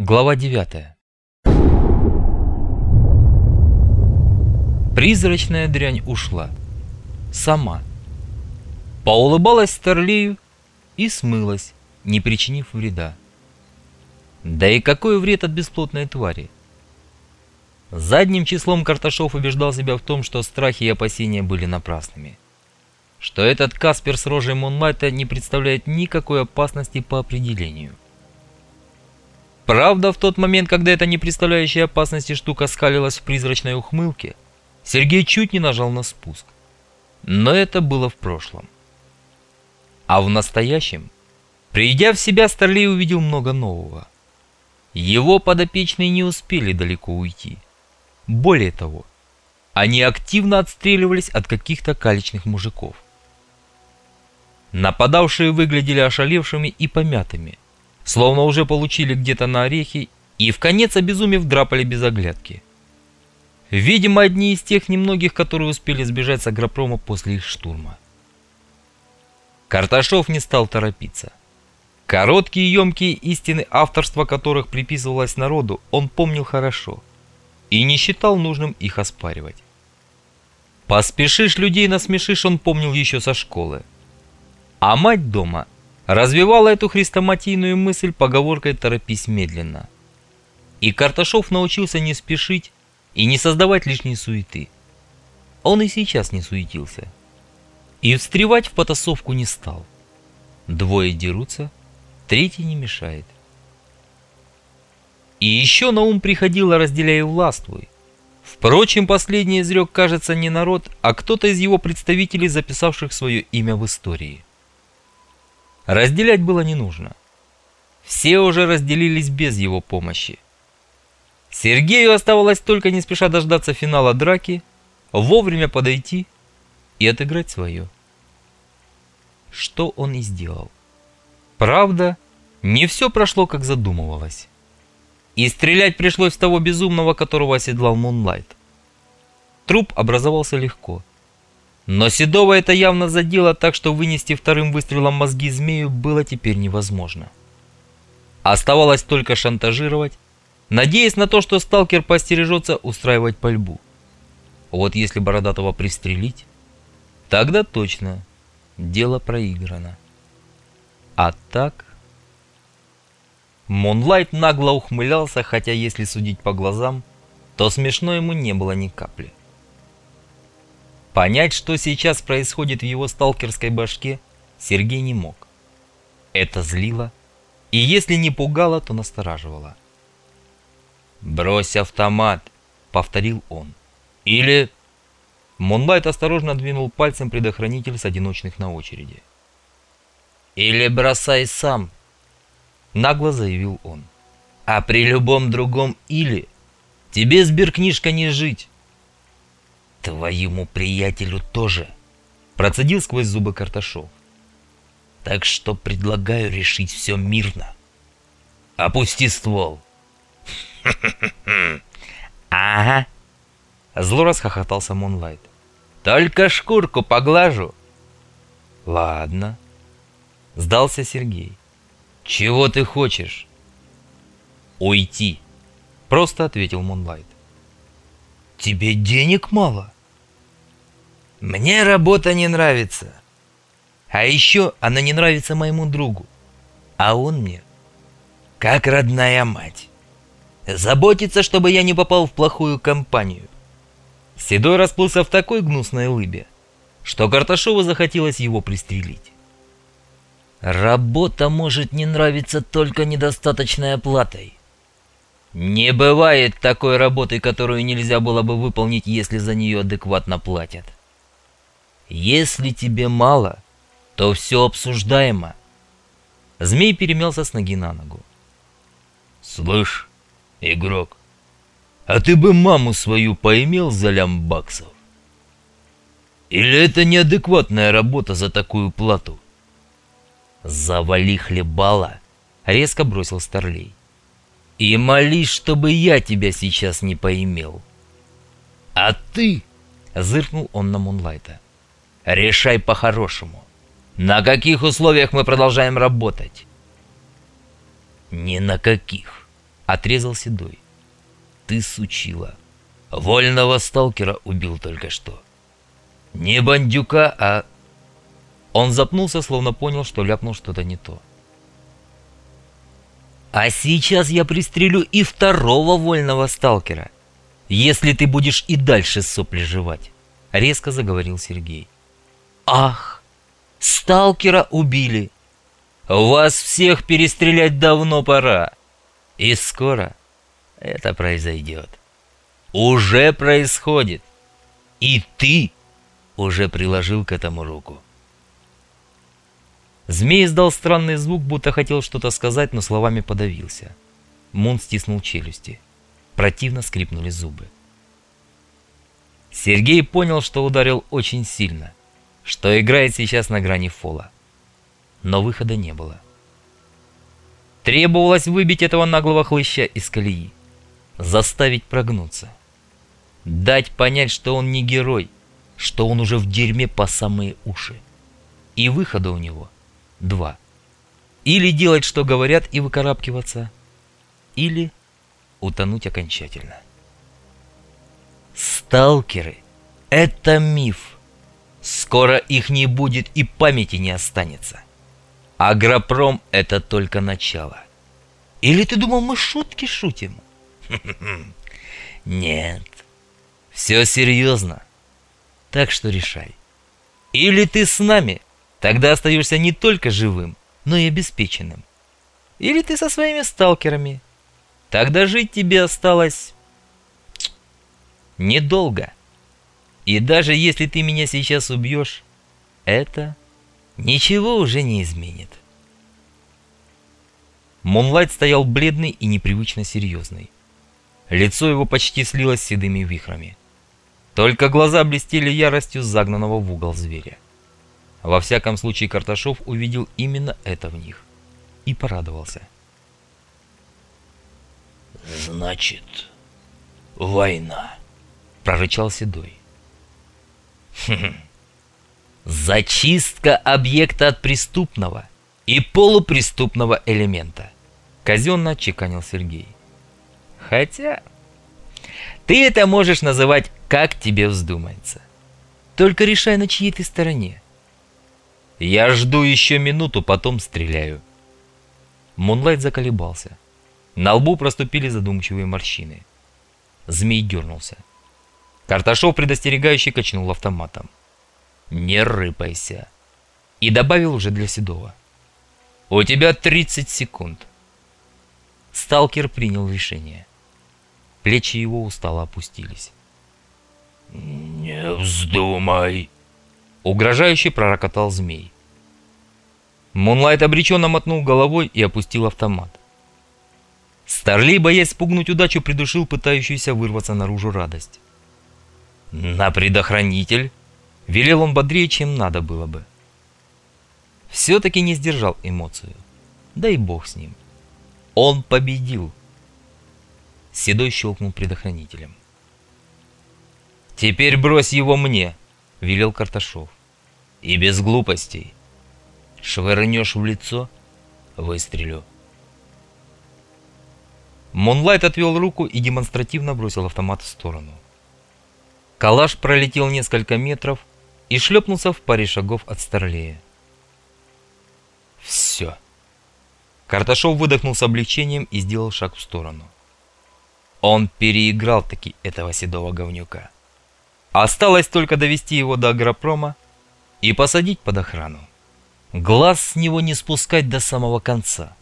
Глава 9 Призрачная дрянь ушла. Сама. Поулыбалась Старлею и смылась, не причинив вреда. Да и какой вред от бесплотной твари? Задним числом Карташов убеждал себя в том, что страхи и опасения были напрасными. Что этот Каспер с рожей Монлайта не представляет никакой опасности по определению. Правда, в тот момент, когда эта не представляющая опасности штука скалилась в призрачной ухмылке, Сергей чуть не нажал на спуск. Но это было в прошлом. А в настоящем, придя в себя, Старлей увидел много нового. Его подопечные не успели далеко уйти. Более того, они активно отстреливались от каких-то калечных мужиков. Нападавшие выглядели ошалевшими и помятыми – словно уже получили где-то на орехи и в конец обезумев драпали без оглядки. Видимо, одни из тех немногих, которые успели сбежать с агропрома после их штурма. Карташов не стал торопиться. Короткие емкие истины, авторства которых приписывалось народу, он помнил хорошо и не считал нужным их оспаривать. Поспешишь людей насмешишь, он помнил еще со школы. А мать дома развивала эту хрестоматийную мысль поговоркой «торопись медленно». И Карташов научился не спешить и не создавать лишней суеты. Он и сейчас не суетился. И встревать в потасовку не стал. Двое дерутся, третий не мешает. И еще на ум приходило «разделяй властвуй». Впрочем, последний изрек, кажется, не народ, а кто-то из его представителей, записавших свое имя в истории. Разделять было не нужно. Все уже разделились без его помощи. Сергею оставалось только не спеша дождаться финала драки, вовремя подойти и отыграть свое. Что он и сделал. Правда, не все прошло, как задумывалось. И стрелять пришлось в того безумного, которого оседлал Мунлайт. Труп образовался легко. Но Седова это явно задело так, что вынести вторым выстрелом мозги змею было теперь невозможно. Оставалось только шантажировать, надеясь на то, что сталкер постережется устраивать пальбу. Вот если Бородатого пристрелить, тогда точно дело проиграно. А так... Монлайт нагло ухмылялся, хотя если судить по глазам, то смешно ему не было ни капли. Понять, что сейчас происходит в его сталкерской башке, Сергей не мог. Это злило, и если не пугало, то настораживало. «Брось автомат!» — повторил он. «Или...» Монлайт осторожно двинул пальцем предохранитель с одиночных на очереди. «Или бросай сам!» — нагло заявил он. «А при любом другом «или» тебе сберкнижка не жить!» «Твоему приятелю тоже», — процедил сквозь зубы Карташов. «Так что предлагаю решить все мирно. Опусти ствол». «Ага», — зло расхохотался Монлайт. «Только шкурку поглажу». «Ладно», — сдался Сергей. «Чего ты хочешь?» «Уйти», — просто ответил Монлайт. «Тебе денег мало?» Мне работа не нравится. А еще она не нравится моему другу. А он мне как родная мать. Заботится, чтобы я не попал в плохую компанию. Седой расплылся в такой гнусной улыбе, что Карташову захотелось его пристрелить. Работа может не нравиться только недостаточной оплатой. Не бывает такой работы, которую нельзя было бы выполнить, если за нее адекватно платят. Если тебе мало, то все обсуждаемо. Змей перемелся с ноги на ногу. Слышь, игрок, а ты бы маму свою поимел за лям баксов? Или это неадекватная работа за такую плату? Завали хлебала, резко бросил Старлей. И молись, чтобы я тебя сейчас не поимел. А ты, зыркнул он на Мунлайта, Решай по-хорошему. На каких условиях мы продолжаем работать? Ни на каких. Отрезал Седой. Ты сучила. Вольного сталкера убил только что. Не бандюка, а... Он запнулся, словно понял, что ляпнул что-то не то. А сейчас я пристрелю и второго вольного сталкера, если ты будешь и дальше сопли жевать, резко заговорил Сергей. Ах, сталкера убили. Вас всех перестрелять давно пора. И скоро это произойдет. Уже происходит. И ты уже приложил к этому руку. Змей издал странный звук, будто хотел что-то сказать, но словами подавился. Мун стиснул челюсти. Противно скрипнули зубы. Сергей понял, что ударил очень сильно, что играет сейчас на грани фола. Но выхода не было. Требовалось выбить этого наглого хлыща из колеи, заставить прогнуться, дать понять, что он не герой, что он уже в дерьме по самые уши. И выхода у него – Два. Или делать, что говорят, и выкарабкиваться, или утонуть окончательно. Сталкеры — это миф. Скоро их не будет и памяти не останется. Агропром — это только начало. Или ты думал, мы шутки шутим? Нет. Все серьезно. Так что решай. Или ты с нами, Тогда остаешься не только живым, но и обеспеченным. Или ты со своими сталкерами. Тогда жить тебе осталось... недолго. И даже если ты меня сейчас убьешь, это ничего уже не изменит. Мунлайт стоял бледный и непривычно серьезный. Лицо его почти слилось с седыми вихрами. Только глаза блестели яростью загнанного в угол зверя. Во всяком случае, Карташов увидел именно это в них и порадовался. «Значит, война», — прорычал Седой. «Зачистка объекта от преступного и полупреступного элемента», — казенно чеканил Сергей. «Хотя ты это можешь называть как тебе вздумается. Только решай, на чьей ты стороне. Я жду еще минуту, потом стреляю. Мунлайт заколебался. На лбу проступили задумчивые морщины. Змей дернулся. Карташов предостерегающе качнул автоматом. «Не рыпайся!» И добавил уже для Седова. «У тебя 30 секунд!» Сталкер принял решение. Плечи его устало опустились. «Не вздумай!» Угрожающе пророкотал змей. Мунлайт обреченно мотнул головой и опустил автомат. Старлей, боясь спугнуть удачу, придушил пытающуюся вырваться наружу радость. «На предохранитель!» — велел он бодрее, чем надо было бы. Все-таки не сдержал эмоцию. Да и бог с ним. Он победил. Седой щелкнул предохранителем. «Теперь брось его мне!» — велел Карташов. «И без глупостей. Швырнешь в лицо — выстрелю». Монлайт отвел руку и демонстративно бросил автомат в сторону. Калаш пролетел несколько метров и шлепнулся в паре шагов от Старлея. «Все». Карташов выдохнул с облегчением и сделал шаг в сторону. Он переиграл таки этого седого говнюка. Осталось только довести его до агропрома и посадить под охрану. Глаз с него не спускать до самого конца.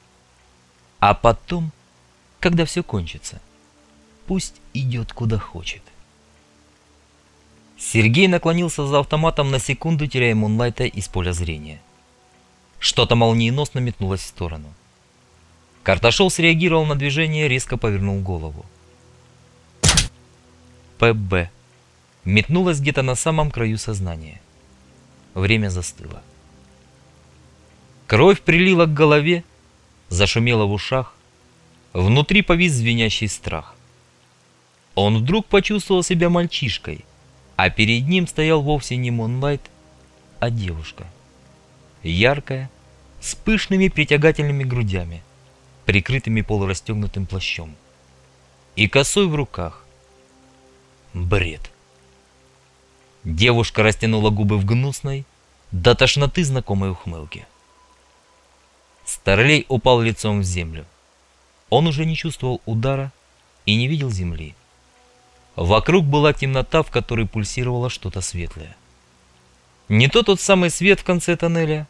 А потом, когда все кончится, пусть идет куда хочет. Сергей наклонился за автоматом на секунду, теряя Мунлайта из поля зрения. Что-то молниеносно метнулось в сторону. Карташов среагировал на движение, резко повернул голову. ПБ метнулась где-то на самом краю сознания. Время застыло. Кровь прилила к голове, зашумела в ушах, внутри повис звенящий страх. Он вдруг почувствовал себя мальчишкой, а перед ним стоял вовсе не Монлайт, а девушка. Яркая, с пышными притягательными грудями, прикрытыми полурастегнутым плащом. И косой в руках. Бред. Девушка растянула губы в гнусной, до тошноты знакомой ухмылке. Старлей упал лицом в землю. Он уже не чувствовал удара и не видел земли. Вокруг была темнота, в которой пульсировало что-то светлое. Не то тот самый свет в конце тоннеля,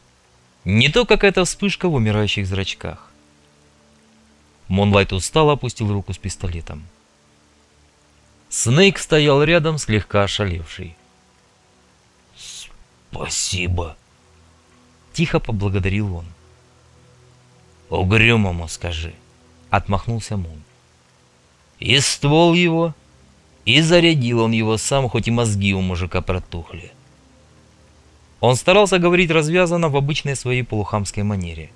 не то какая-то вспышка в умирающих зрачках. Монлайт устало опустил руку с пистолетом. Снейк стоял рядом, слегка ошалевший. «Спасибо», — тихо поблагодарил он. «Угрюмому скажи», — отмахнулся Мун. «И ствол его, и зарядил он его сам, хоть и мозги у мужика протухли». Он старался говорить развязанно в обычной своей полухамской манере,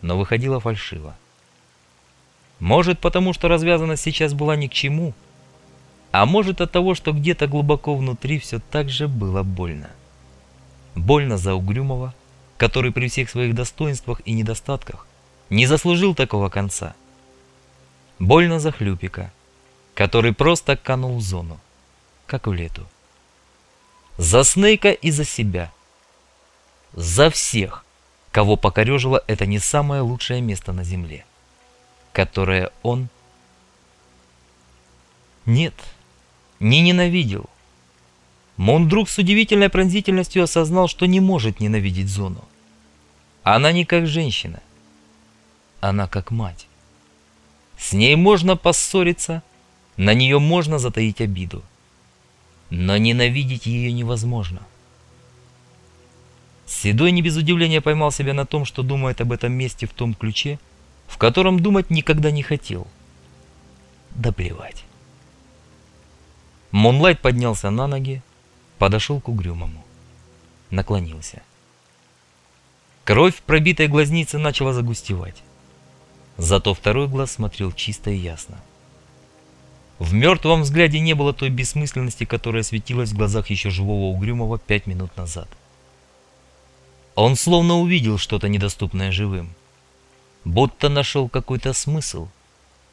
но выходило фальшиво. Может, потому что развязанность сейчас была ни к чему, а может от того, что где-то глубоко внутри все так же было больно. Больно за Угрюмова, который при всех своих достоинствах и недостатках не заслужил такого конца. Больно за Хлюпика, который просто канул в зону, как в лету. За Снейка и за себя. За всех, кого покорежило это не самое лучшее место на земле, которое он... Нет, не ненавидел. Мон вдруг с удивительной пронзительностью осознал, что не может ненавидеть зону. Она не как женщина. Она как мать. С ней можно поссориться, на нее можно затаить обиду. Но ненавидеть ее невозможно. Седой не без удивления поймал себя на том, что думает об этом месте в том ключе, в котором думать никогда не хотел. Да плевать. Монлайт поднялся на ноги, подошел к угрюмому. Наклонился. Кровь в пробитой глазнице начала загустевать. Зато второй глаз смотрел чисто и ясно. В мертвом взгляде не было той бессмысленности, которая светилась в глазах еще живого Угрюмого пять минут назад. Он словно увидел что-то недоступное живым. Будто нашел какой-то смысл,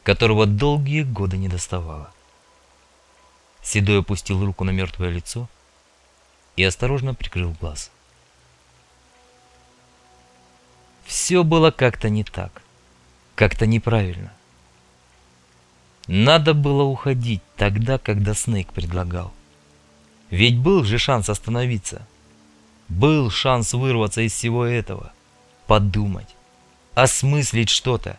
которого долгие годы не доставало. Седой опустил руку на мертвое лицо и осторожно прикрыл глаз. Все было как-то не так как-то неправильно. Надо было уходить тогда, когда Снейк предлагал. Ведь был же шанс остановиться. Был шанс вырваться из всего этого. Подумать. Осмыслить что-то.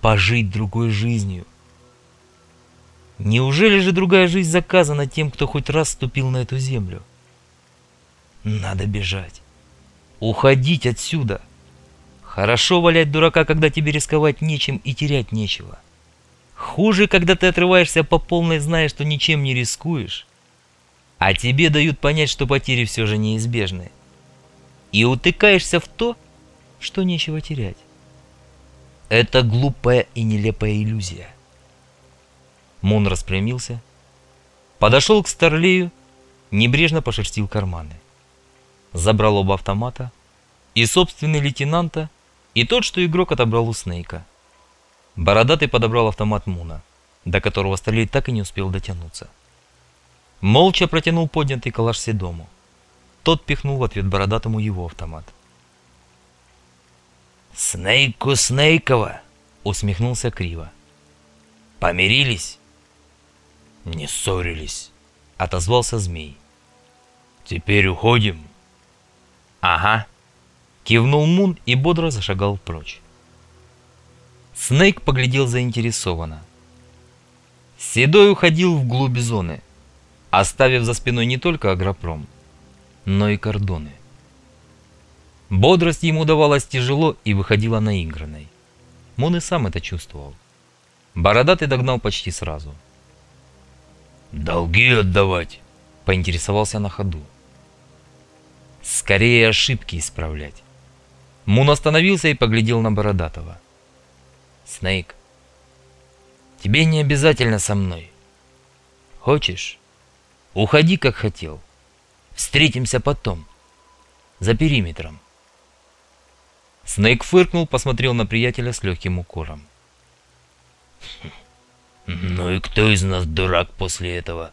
Пожить другой жизнью. Неужели же другая жизнь заказана тем, кто хоть раз ступил на эту землю? Надо бежать. Уходить отсюда. Хорошо валять дурака, когда тебе рисковать нечем и терять нечего. Хуже, когда ты отрываешься по полной, зная, что ничем не рискуешь, а тебе дают понять, что потери все же неизбежны. И утыкаешься в то, что нечего терять. Это глупая и нелепая иллюзия. Мун распрямился, подошел к Старлею, небрежно пошерстил карманы. Забрал оба автомата и собственный лейтенанта и тот, что игрок отобрал у Снейка. Бородатый подобрал автомат Муна, до которого Старлей так и не успел дотянуться. Молча протянул поднятый калаш Седому. Тот пихнул в ответ Бородатому его автомат. «Снейку Снейкова!» — усмехнулся криво. «Помирились?» «Не ссорились», — отозвался змей. «Теперь уходим?» «Ага», Кивнул Мун и бодро зашагал прочь. Снейк поглядел заинтересованно. Седой уходил вглубь зоны, оставив за спиной не только агропром, но и кордоны. Бодрость ему давалась тяжело и выходила наигранной. Мун и сам это чувствовал. Бородатый догнал почти сразу. «Долги отдавать?» – поинтересовался на ходу. «Скорее ошибки исправлять». Мун остановился и поглядел на Бородатого. «Снейк, тебе не обязательно со мной. Хочешь? Уходи, как хотел. Встретимся потом. За периметром». Снейк фыркнул, посмотрел на приятеля с легким укором. «Ну и кто из нас дурак после этого?»